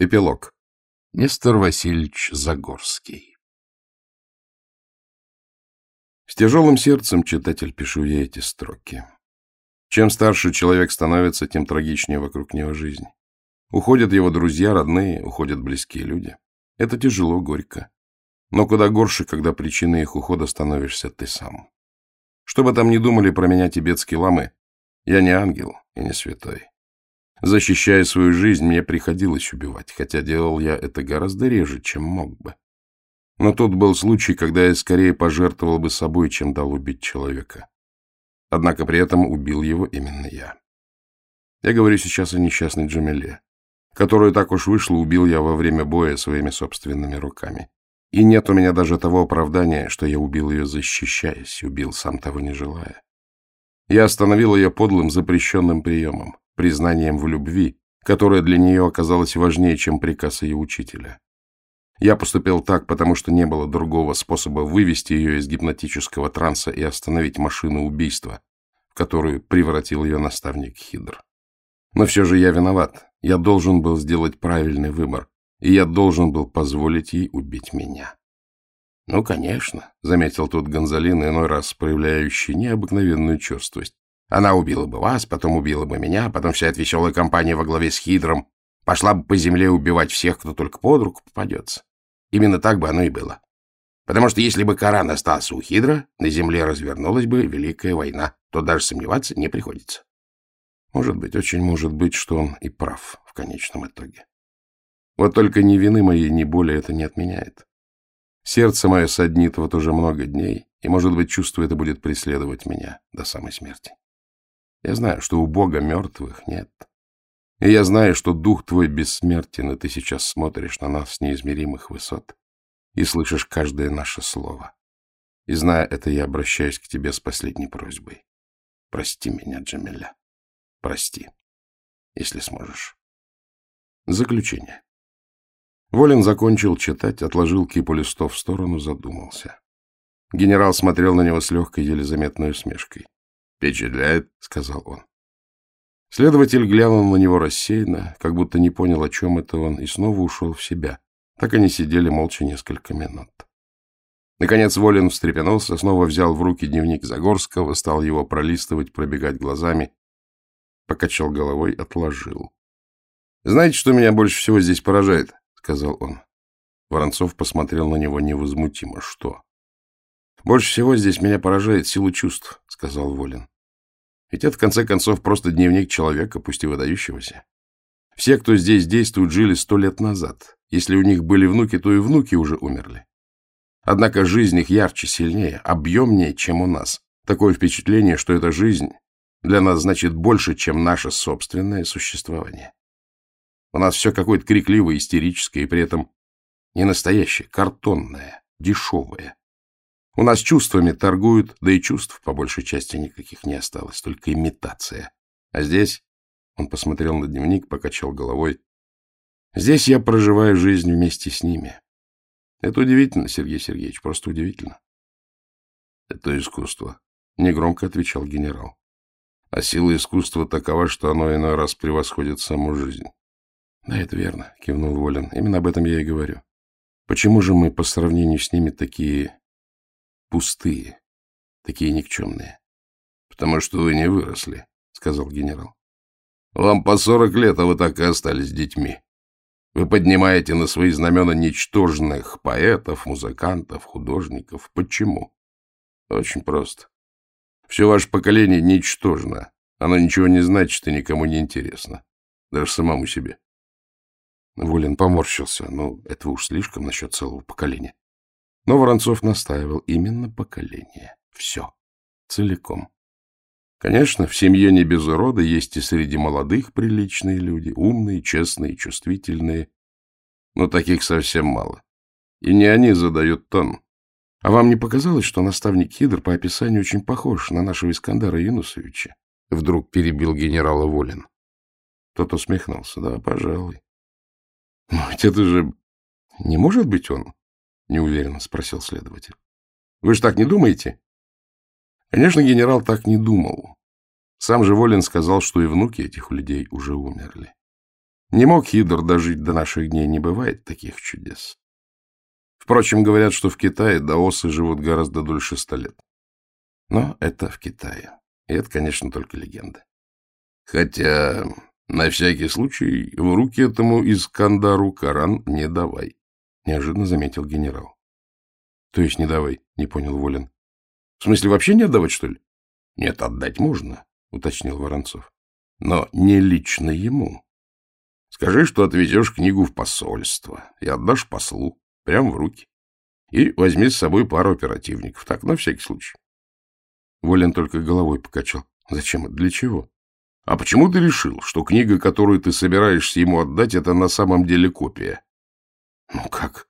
Эпилог. Нестор Васильевич Загорский. С тяжелым сердцем, читатель, пишу я эти строки. Чем старше человек становится, тем трагичнее вокруг него жизнь. Уходят его друзья, родные, уходят близкие люди. Это тяжело, горько. Но куда горше, когда причиной их ухода становишься ты сам. Что бы там ни думали про меня тибетские ламы, я не ангел и не святой. Защищая свою жизнь, мне приходилось убивать, хотя делал я это гораздо реже, чем мог бы. Но тот был случай, когда я скорее пожертвовал бы собой, чем дал убить человека. Однако при этом убил его именно я. Я говорю сейчас о несчастной Джамиле, которую так уж вышло, убил я во время боя своими собственными руками. И нет у меня даже того оправдания, что я убил ее, защищаясь, убил, сам того не желая. Я остановил ее подлым запрещенным приемом, признанием в любви, которое для нее оказалось важнее, чем приказ ее учителя. Я поступил так, потому что не было другого способа вывести ее из гипнотического транса и остановить машину убийства, в которую превратил ее наставник Хидр. Но все же я виноват. Я должен был сделать правильный выбор, и я должен был позволить ей убить меня. — Ну, конечно, — заметил тут Гонзалин, иной раз проявляющий необыкновенную черствость. Она убила бы вас, потом убила бы меня, потом вся эта веселая компания во главе с Хидром пошла бы по земле убивать всех, кто только под руку попадется. Именно так бы оно и было. Потому что если бы Коран остался у Хидра, на земле развернулась бы Великая война. То даже сомневаться не приходится. Может быть, очень может быть, что он и прав в конечном итоге. Вот только ни вины моей, ни боли это не отменяет. Сердце мое саднит вот уже много дней, и, может быть, чувство это будет преследовать меня до самой смерти. Я знаю, что у Бога мертвых нет. И я знаю, что дух твой бессмертен, и ты сейчас смотришь на нас с неизмеримых высот и слышишь каждое наше слово. И зная это, я обращаюсь к тебе с последней просьбой. Прости меня, Джамиля. Прости, если сможешь. Заключение. Волин закончил читать, отложил кипу листов в сторону, задумался. Генерал смотрел на него с легкой, еле заметной усмешкой. «Впечатляет», — сказал он. Следователь глянул на него рассеянно, как будто не понял, о чем это он, и снова ушел в себя. Так они сидели молча несколько минут. Наконец Волин встрепенулся, снова взял в руки дневник Загорского, стал его пролистывать, пробегать глазами, покачал головой, отложил. — Знаете, что меня больше всего здесь поражает? — сказал он. Воронцов посмотрел на него невозмутимо. — Что? — Больше всего здесь меня поражает сила чувств, — сказал Волин. Ведь это, в конце концов, просто дневник человека, пусть и выдающегося. Все, кто здесь действует, жили сто лет назад. Если у них были внуки, то и внуки уже умерли. Однако жизнь их ярче, сильнее, объемнее, чем у нас. Такое впечатление, что эта жизнь для нас значит больше, чем наше собственное существование. У нас все какое-то крикливое, истерическое, и при этом не настоящее, картонное, дешевое. У нас чувствами торгуют, да и чувств по большей части никаких не осталось, только имитация. А здесь... Он посмотрел на дневник, покачал головой. Здесь я проживаю жизнь вместе с ними. Это удивительно, Сергей Сергеевич, просто удивительно. Это искусство, — негромко отвечал генерал. А сила искусства такова, что оно иной раз превосходит саму жизнь. Да, это верно, — кивнул Волин. Именно об этом я и говорю. Почему же мы по сравнению с ними такие пустые, такие никчемные. — Потому что вы не выросли, — сказал генерал. — Вам по сорок лет, а вы так и остались детьми. Вы поднимаете на свои знамена ничтожных поэтов, музыкантов, художников. Почему? Очень просто. Все ваше поколение ничтожно. Оно ничего не значит и никому не интересно. Даже самому себе. Волин поморщился. Ну, это уж слишком насчет целого поколения. Но Воронцов настаивал именно поколение. Все. Целиком. Конечно, в семье не без урода есть и среди молодых приличные люди, умные, честные, чувствительные. Но таких совсем мало. И не они задают тон. А вам не показалось, что наставник Хидр по описанию очень похож на нашего Искандера Юнусовича? Вдруг перебил генерала Волин. Тот усмехнулся. Да, пожалуй. Но ведь это же... Не может быть он. — неуверенно спросил следователь. — Вы же так не думаете? Конечно, генерал так не думал. Сам же Волин сказал, что и внуки этих людей уже умерли. Не мог Хидр дожить до наших дней, не бывает таких чудес. Впрочем, говорят, что в Китае даосы живут гораздо дольше ста лет. Но это в Китае. И это, конечно, только легенда. Хотя, на всякий случай, в руки этому Искандару Коран не давай, — неожиданно заметил генерал. — То есть не давай, — не понял Волин. — В смысле, вообще не отдавать, что ли? — Нет, отдать можно, — уточнил Воронцов. — Но не лично ему. Скажи, что отвезешь книгу в посольство и отдашь послу, прямо в руки. И возьми с собой пару оперативников, так, на всякий случай. Волин только головой покачал. Зачем это? Для чего? А почему ты решил, что книга, которую ты собираешься ему отдать, это на самом деле копия? Ну как?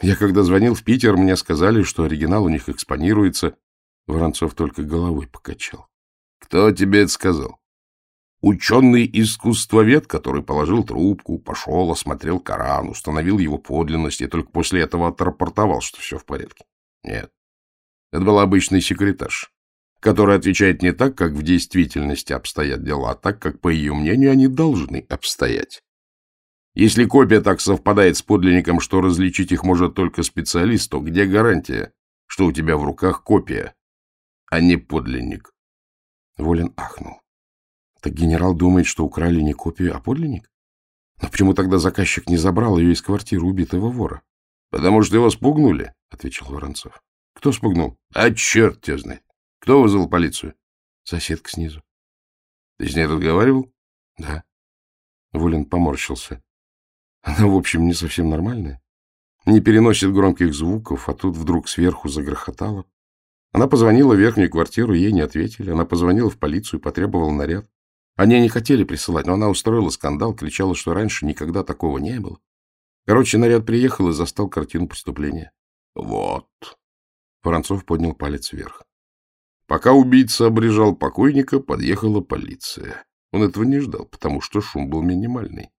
Я когда звонил в Питер, мне сказали, что оригинал у них экспонируется. Воронцов только головой покачал. Кто тебе это сказал? Ученый-искусствовед, который положил трубку, пошел, осмотрел Коран, установил его подлинность и только после этого отрапортовал, что все в порядке. Нет. Это был обычный секретарь который отвечает не так, как в действительности обстоят дела, а так, как, по ее мнению, они должны обстоять. Если копия так совпадает с подлинником, что различить их может только специалист, то где гарантия, что у тебя в руках копия, а не подлинник? Волин ахнул. Так генерал думает, что украли не копию, а подлинник? Но почему тогда заказчик не забрал ее из квартиры убитого вора? — Потому что его спугнули, — ответил Воронцов. — Кто спугнул? — А черт тебя знает. Кто вызвал полицию? Соседка снизу. Ты с ней разговаривал? Да. Волин поморщился. Она, в общем, не совсем нормальная. Не переносит громких звуков, а тут вдруг сверху загрохотало. Она позвонила в верхнюю квартиру, ей не ответили. Она позвонила в полицию, потребовала наряд. Они не хотели присылать, но она устроила скандал, кричала, что раньше никогда такого не было. Короче, наряд приехал и застал картину преступления. Вот. Воронцов поднял палец вверх. Пока убийца обрежал покойника, подъехала полиция. Он этого не ждал, потому что шум был минимальный.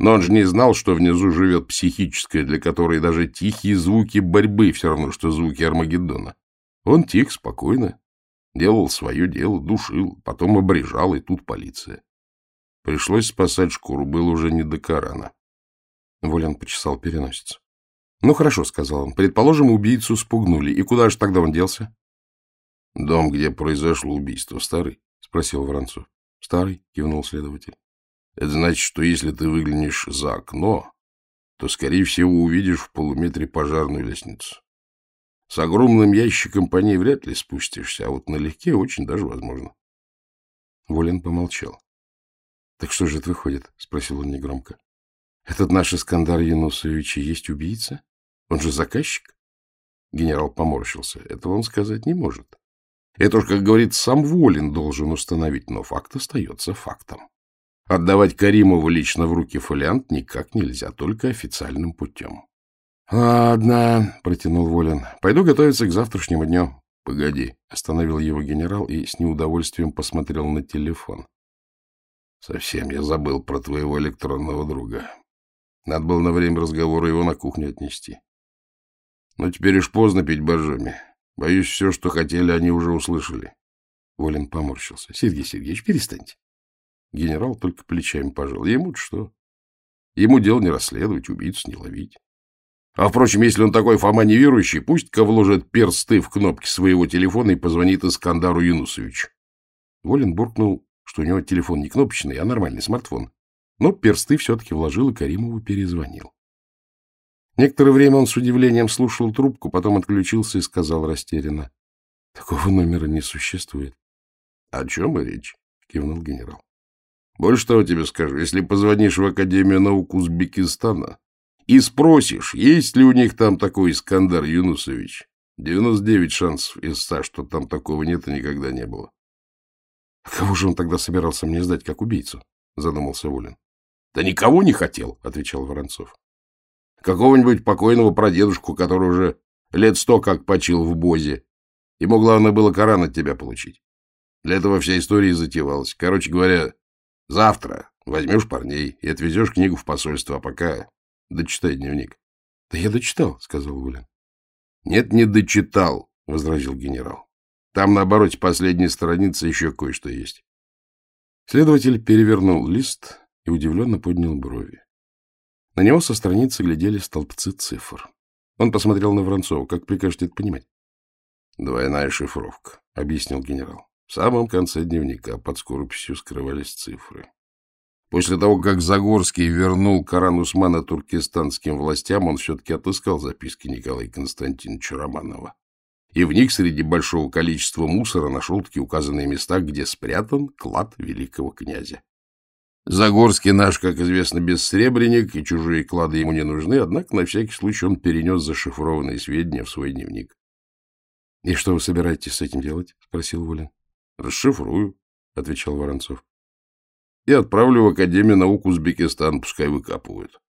Но он же не знал, что внизу живет психическое, для которой даже тихие звуки борьбы все равно, что звуки Армагеддона. Он тих, спокойно, делал свое дело, душил, потом обрежал, и тут полиция. Пришлось спасать шкуру, был уже не до Корана. Волян почесал переносицу. — Ну, хорошо, — сказал он. — Предположим, убийцу спугнули. И куда же тогда он делся? — Дом, где произошло убийство, старый? — спросил Воронцов. — Старый, — кивнул следователь. — Это значит, что если ты выглянешь за окно, то, скорее всего, увидишь в полуметре пожарную лестницу. С огромным ящиком по ней вряд ли спустишься, а вот налегке очень даже возможно. Волин помолчал. — Так что же это выходит? — спросил он негромко. — Этот наш Искандар Янусович есть убийца? Он же заказчик? Генерал поморщился. Этого он сказать не может. Это уж, как говорит, сам Волин должен установить, но факт остается фактом. Отдавать Каримову лично в руки фолиант никак нельзя, только официальным путем. — Ладно, — протянул Волин, — пойду готовиться к завтрашнему дню. — Погоди, — остановил его генерал и с неудовольствием посмотрел на телефон. — Совсем я забыл про твоего электронного друга. Надо было на время разговора его на кухню отнести. Но теперь уж поздно пить боржоми. Боюсь, все, что хотели, они уже услышали. Волин поморщился. — Сергей Сергеевич, перестаньте. Генерал только плечами пожал. Ему-то что? Ему дело не расследовать, убийцу не ловить. А, впрочем, если он такой Фома неверующий, пусть-ка вложит персты в кнопки своего телефона и позвонит Искандару Юнусовичу. Волин буркнул, что у него телефон не кнопочный, а нормальный смартфон. Но персты все-таки вложил и Каримову перезвонил. Некоторое время он с удивлением слушал трубку, потом отключился и сказал растерянно. — Такого номера не существует. — О чем и речь? — кивнул генерал. — Больше того тебе скажу. Если позвонишь в Академию наук Узбекистана и спросишь, есть ли у них там такой Искандар Юнусович, 99 шансов из 100, что там такого нет и никогда не было. — а Кого же он тогда собирался мне сдать как убийцу? — задумался Волин. — Да никого не хотел, — отвечал Воронцов. Какого-нибудь покойного прадедушку, который уже лет сто как почил в Бозе. Ему главное было Коран от тебя получить. Для этого вся история и затевалась. Короче говоря, завтра возьмешь парней и отвезешь книгу в посольство, а пока дочитай дневник. — Да я дочитал, — сказал Улин. — Нет, не дочитал, — возразил генерал. Там на обороте последней страницы еще кое-что есть. Следователь перевернул лист и удивленно поднял брови. На него со страницы глядели столбцы цифр. Он посмотрел на Воронцова. Как прикажете это понимать? «Двойная шифровка», — объяснил генерал. В самом конце дневника под скорописью скрывались цифры. После того, как Загорский вернул Каран Усмана туркестанским властям, он все-таки отыскал записки Николая Константиновича Романова. И в них среди большого количества мусора нашел такие указанные места, где спрятан клад великого князя. Загорский наш, как известно, бессребренник, и чужие клады ему не нужны, однако на всякий случай он перенес зашифрованные сведения в свой дневник. — И что вы собираетесь с этим делать? — спросил Волин. — Расшифрую, — отвечал Воронцов. — И отправлю в Академию наук Узбекистан, пускай выкапывают.